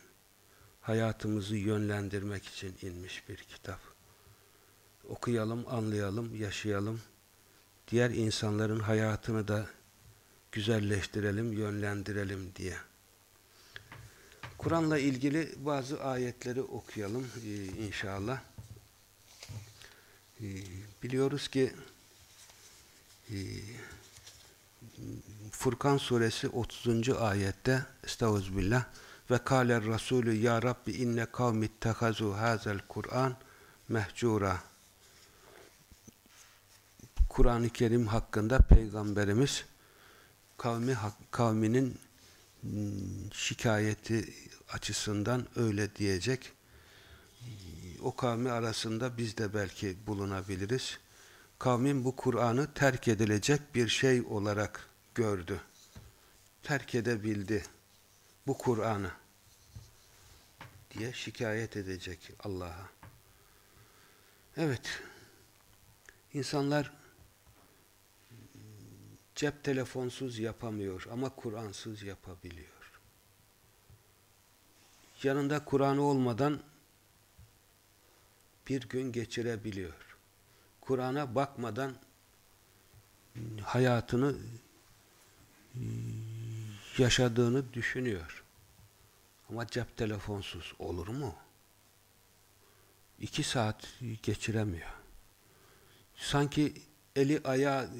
hayatımızı yönlendirmek için inmiş bir kitap. Okuyalım, anlayalım, yaşayalım. Diğer insanların hayatını da güzelleştirelim, yönlendirelim diye. Kur'an'la ilgili bazı ayetleri okuyalım ee, inşallah. Ee, biliyoruz ki e, Furkan suresi 30. ayette Estağfirullah ve kâler Resulü ya Rabbi inne kavmi ittehazu hazel Kur'an mehcura Kur'an-ı Kerim hakkında Peygamberimiz kavmi kavminin şikayeti açısından öyle diyecek. O kavmi arasında biz de belki bulunabiliriz. Kavmin bu Kur'an'ı terk edilecek bir şey olarak gördü. Terk edebildi bu Kur'an'ı diye şikayet edecek Allah'a. Evet, insanlar cep telefonsuz yapamıyor ama Kur'ansız yapabiliyor yanında Kur'an olmadan bir gün geçirebiliyor. Kur'an'a bakmadan hayatını yaşadığını düşünüyor. Ama cep telefonsuz olur mu? İki saat geçiremiyor. Sanki eli ayağı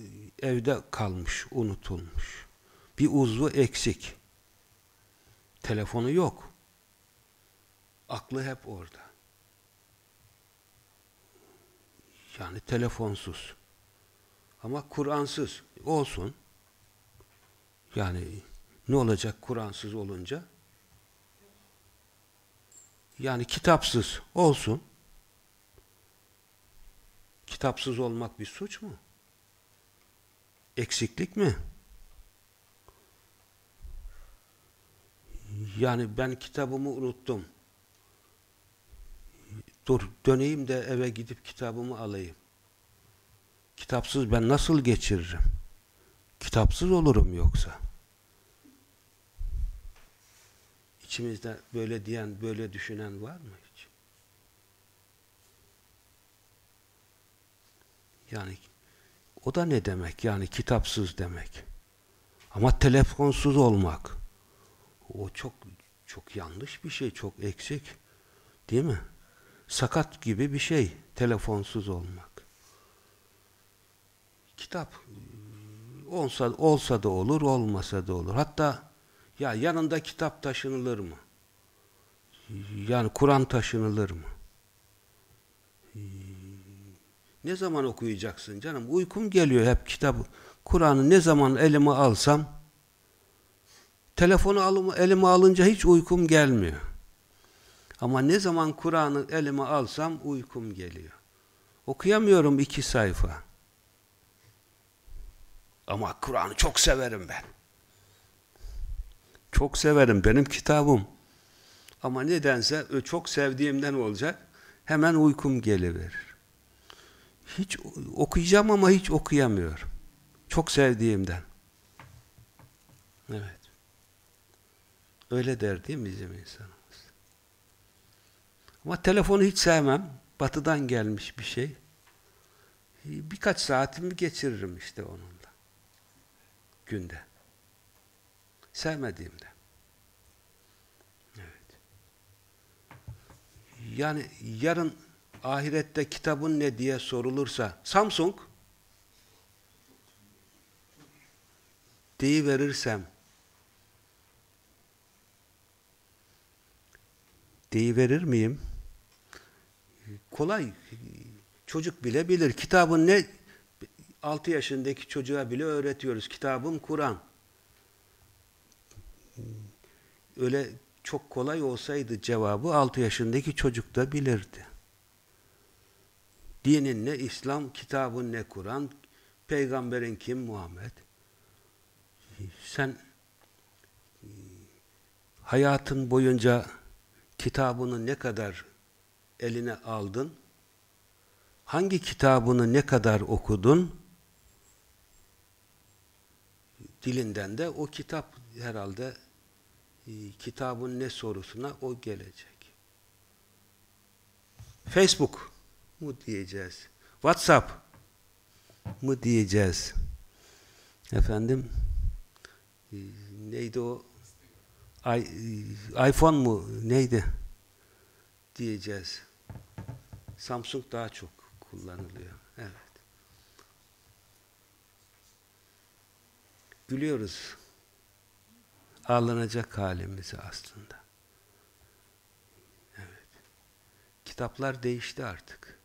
evde kalmış, unutulmuş. Bir uzvu eksik. Telefonu yok. Aklı hep orada. Yani telefonsuz. Ama Kur'ansız olsun. Yani ne olacak Kur'ansız olunca? Yani kitapsız olsun. Kitapsız olmak bir suç mu? Eksiklik mi? Yani ben kitabımı unuttum. Dur döneyim de eve gidip kitabımı alayım. Kitapsız ben nasıl geçiririm? Kitapsız olurum yoksa. İçimizde böyle diyen, böyle düşünen var mı hiç? Yani o da ne demek? Yani kitapsız demek. Ama telefonsuz olmak o çok çok yanlış bir şey, çok eksik. Değil mi? Sakat gibi bir şey telefonsuz olmak. Kitap olsa olsa da olur, olmasa da olur. Hatta ya yanında kitap taşınılır mı? Yani Kur'an taşınılır mı? Ne zaman okuyacaksın canım? Uykum geliyor hep kitabı. Kur'an'ı ne zaman elime alsam telefonu elime alınca hiç uykum gelmiyor. Ama ne zaman Kur'an'ı elime alsam uykum geliyor. Okuyamıyorum iki sayfa. Ama Kur'an'ı çok severim ben. Çok severim. Benim kitabım. Ama nedense çok sevdiğimden olacak. Hemen uykum geliverir. Hiç okuyacağım ama hiç okuyamıyorum. Çok sevdiğimden. Evet. Öyle der değil mi bizim insanımız? Ama telefonu hiç sevmem. Batıdan gelmiş bir şey. Birkaç saatimi geçiririm işte onunla. Günde. Sevmediğimde. Evet. Yani yarın ahirette kitabın ne diye sorulursa Samsung deyiverirsem deyiverir miyim? Kolay. Çocuk bile bilir. Kitabın ne 6 yaşındaki çocuğa bile öğretiyoruz. Kitabım Kur'an. Öyle çok kolay olsaydı cevabı 6 yaşındaki çocuk da bilirdi. Dinin ne İslam, kitabın ne Kur'an, peygamberin kim Muhammed. Sen hayatın boyunca kitabını ne kadar eline aldın? Hangi kitabını ne kadar okudun? Dilinden de o kitap herhalde kitabın ne sorusuna o gelecek. Facebook mu diyeceğiz? WhatsApp mı diyeceğiz? Efendim neydi o? I, iPhone mu? Neydi? Diyeceğiz. Samsung daha çok kullanılıyor. Evet. Gülüyoruz. Ağlanacak halimizi aslında. Evet. Kitaplar değişti artık.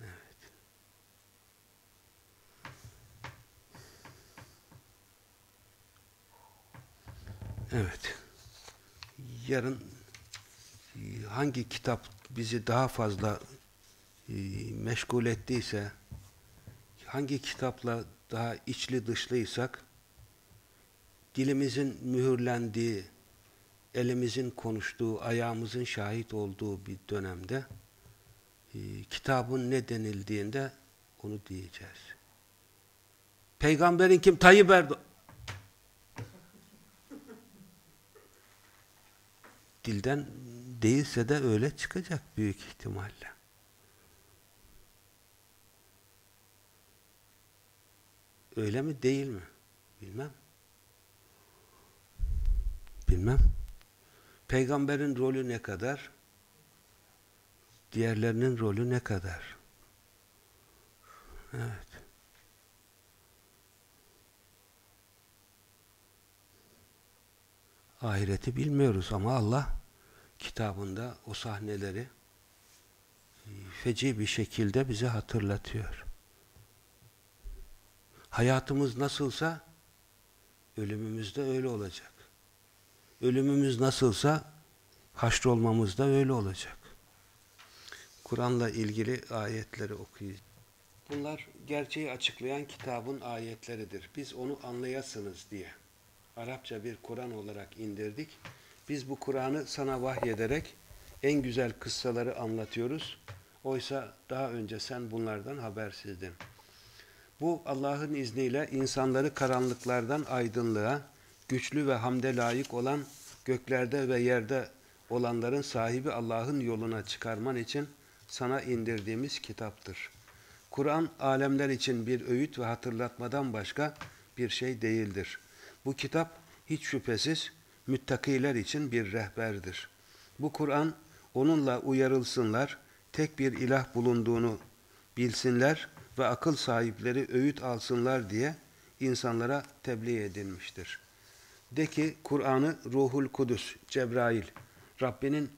Evet. Evet. Yarın hangi kitap bizi daha fazla e, meşgul ettiyse, hangi kitapla daha içli dışlıysak, dilimizin mühürlendiği, elimizin konuştuğu, ayağımızın şahit olduğu bir dönemde e, kitabın ne denildiğinde onu diyeceğiz. Peygamberin kim? Tayyip Erdoğan. Dilden değilse de öyle çıkacak büyük ihtimalle. Öyle mi değil mi? Bilmem. Bilmem. Peygamberin rolü ne kadar? Diğerlerinin rolü ne kadar? Evet. Ahireti bilmiyoruz ama Allah kitabında o sahneleri feci bir şekilde bize hatırlatıyor. Hayatımız nasılsa ölümümüz de öyle olacak. Ölümümüz nasılsa haşrolmamız da öyle olacak. Kur'an'la ilgili ayetleri okuyacağız. Bunlar gerçeği açıklayan kitabın ayetleridir. Biz onu anlayasınız diye. Arapça bir Kur'an olarak indirdik. Biz bu Kur'an'ı sana vahyederek en güzel kıssaları anlatıyoruz. Oysa daha önce sen bunlardan habersizdin. Bu Allah'ın izniyle insanları karanlıklardan aydınlığa, güçlü ve hamde layık olan göklerde ve yerde olanların sahibi Allah'ın yoluna çıkarman için sana indirdiğimiz kitaptır. Kur'an alemler için bir öğüt ve hatırlatmadan başka bir şey değildir. Bu kitap hiç şüphesiz müttakiler için bir rehberdir. Bu Kur'an onunla uyarılsınlar, tek bir ilah bulunduğunu bilsinler ve akıl sahipleri öğüt alsınlar diye insanlara tebliğ edilmiştir. De ki Kur'an'ı Ruhul Kudüs, Cebrail, Rabbinin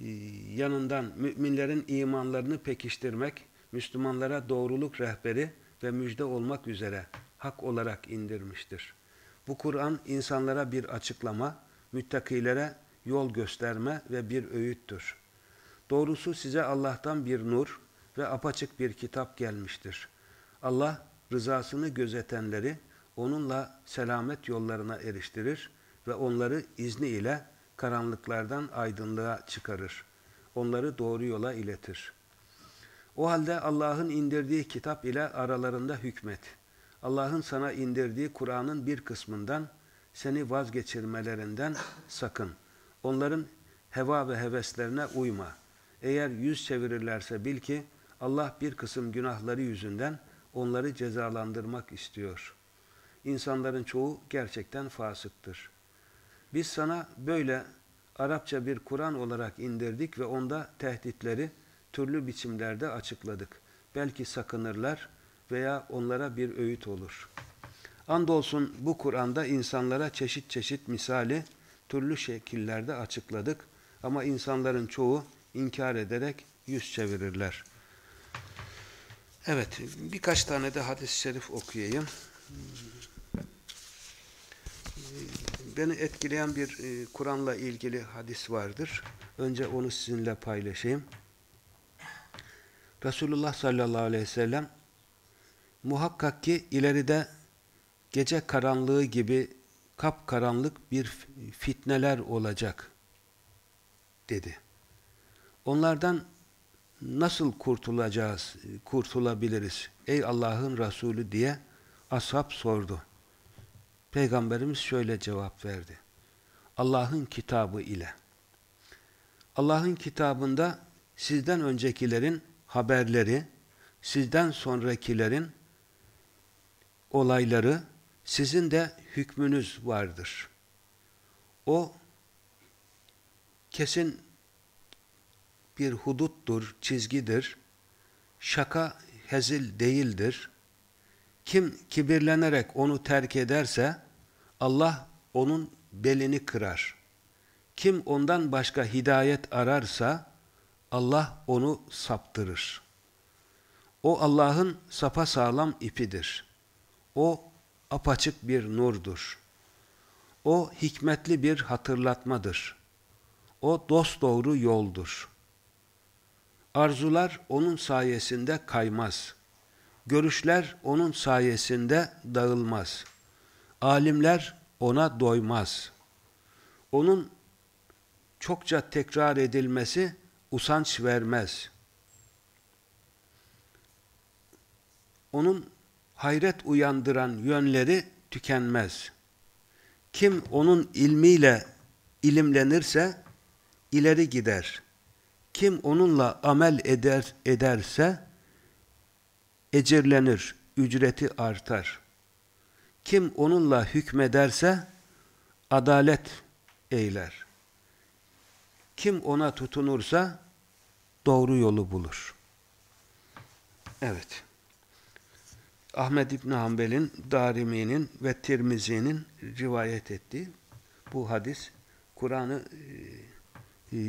e, yanından müminlerin imanlarını pekiştirmek, Müslümanlara doğruluk rehberi ve müjde olmak üzere hak olarak indirmiştir. Bu Kur'an insanlara bir açıklama, müttakilere yol gösterme ve bir öğüttür. Doğrusu size Allah'tan bir nur ve apaçık bir kitap gelmiştir. Allah rızasını gözetenleri onunla selamet yollarına eriştirir ve onları izni ile karanlıklardan aydınlığa çıkarır. Onları doğru yola iletir. O halde Allah'ın indirdiği kitap ile aralarında hükmet. Allah'ın sana indirdiği Kur'an'ın bir kısmından seni vazgeçirmelerinden sakın. Onların heva ve heveslerine uyma. Eğer yüz çevirirlerse bil ki Allah bir kısım günahları yüzünden onları cezalandırmak istiyor. İnsanların çoğu gerçekten fasıktır. Biz sana böyle Arapça bir Kur'an olarak indirdik ve onda tehditleri türlü biçimlerde açıkladık. Belki sakınırlar veya onlara bir öğüt olur. Andolsun bu Kur'an'da insanlara çeşit çeşit misali türlü şekillerde açıkladık ama insanların çoğu inkar ederek yüz çevirirler. Evet, birkaç tane de hadis-i şerif okuyayım. Beni etkileyen bir e, Kur'an'la ilgili hadis vardır. Önce onu sizinle paylaşayım. Resulullah sallallahu aleyhi ve sellem muhakkak ki ileride gece karanlığı gibi kapkaranlık bir fitneler olacak dedi. Onlardan nasıl kurtulacağız, kurtulabiliriz ey Allah'ın Resulü diye ashab sordu. Peygamberimiz şöyle cevap verdi. Allah'ın kitabı ile. Allah'ın kitabında sizden öncekilerin haberleri, sizden sonrakilerin olayları, sizin de hükmünüz vardır. O kesin bir huduttur, çizgidir. Şaka, hezil değildir. Kim kibirlenerek onu terk ederse Allah onun belini kırar. Kim ondan başka hidayet ararsa Allah onu saptırır. O Allah'ın sapa sağlam ipidir. O apaçık bir nurdur. O hikmetli bir hatırlatmadır. O dosdoğru yoldur. Arzular onun sayesinde kaymaz. Görüşler onun sayesinde dağılmaz. Alimler ona doymaz. Onun çokça tekrar edilmesi usanç vermez. Onun hayret uyandıran yönleri tükenmez. Kim onun ilmiyle ilimlenirse ileri gider. Kim onunla amel eder ederse ecirlenir, ücreti artar. Kim onunla hükmederse adalet eyler. Kim ona tutunursa doğru yolu bulur. Evet. Ahmed İbni Hanbel'in, Darimi'nin ve Tirmizi'nin rivayet ettiği bu hadis Kur'an'ı e, e,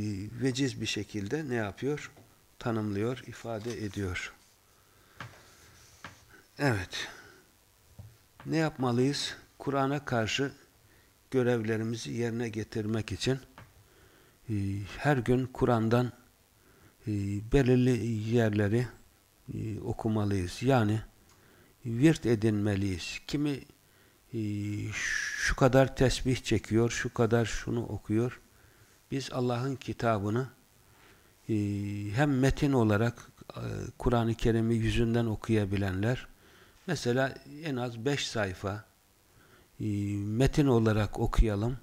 veciz bir şekilde ne yapıyor? Tanımlıyor, ifade ediyor. Evet. Ne yapmalıyız? Kur'an'a karşı görevlerimizi yerine getirmek için e, her gün Kur'an'dan e, belirli yerleri e, okumalıyız. Yani virt edinmeliyiz. Kimi şu kadar tesbih çekiyor, şu kadar şunu okuyor. Biz Allah'ın kitabını hem metin olarak Kur'an-ı Kerim'i yüzünden okuyabilenler Mesela en az beş sayfa e, metin olarak okuyalım.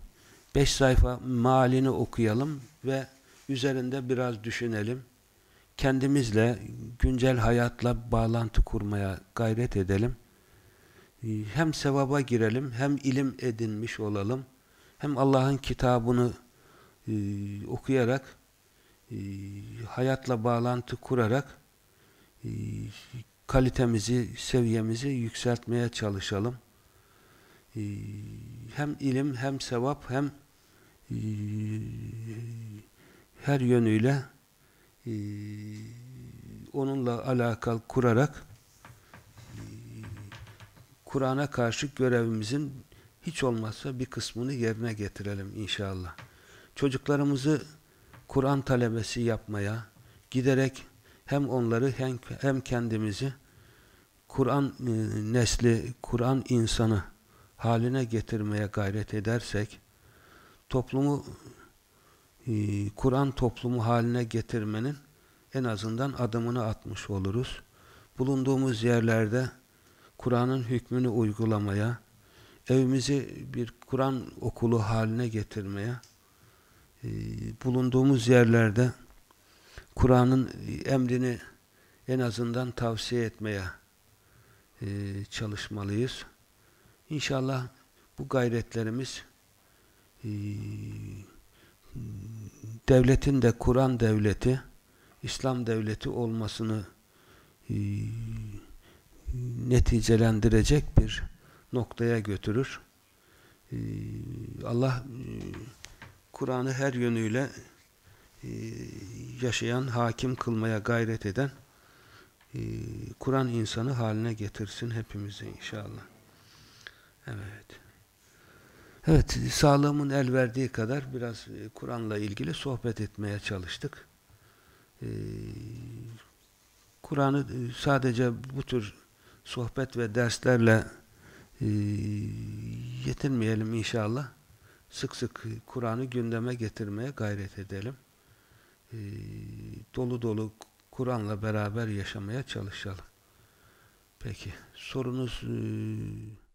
Beş sayfa malini okuyalım ve üzerinde biraz düşünelim. Kendimizle, güncel hayatla bağlantı kurmaya gayret edelim. Ee, hem sevaba girelim, hem ilim edinmiş olalım, hem Allah'ın kitabını e, okuyarak, e, hayatla bağlantı kurarak e, kalitemizi, seviyemizi yükseltmeye çalışalım. E, hem ilim, hem sevap, hem e, her yönüyle e, onunla alakalı kurarak e, Kur'an'a karşı görevimizin hiç olmazsa bir kısmını yerine getirelim inşallah. Çocuklarımızı Kur'an talebesi yapmaya, giderek hem onları hem, hem kendimizi Kur'an e, nesli, Kur'an insanı haline getirmeye gayret edersek, toplumu e, Kur'an toplumu haline getirmenin en azından adımını atmış oluruz. Bulunduğumuz yerlerde Kur'an'ın hükmünü uygulamaya, evimizi bir Kur'an okulu haline getirmeye, e, bulunduğumuz yerlerde Kur'an'ın emrini en azından tavsiye etmeye e, çalışmalıyız. İnşallah bu gayretlerimiz devletin de Kur'an devleti, İslam devleti olmasını e, neticelendirecek bir noktaya götürür. E, Allah e, Kur'an'ı her yönüyle e, yaşayan, hakim kılmaya gayret eden e, Kur'an insanı haline getirsin hepimizi inşallah. Evet. Evet, sağlığımın el verdiği kadar biraz e, Kur'an'la ilgili sohbet etmeye çalıştık. Ee, Kur'an'ı e, sadece bu tür sohbet ve derslerle e, yetinmeyelim inşallah. Sık sık Kur'an'ı gündeme getirmeye gayret edelim. E, dolu dolu Kur'an'la beraber yaşamaya çalışalım. Peki, sorunuz... E,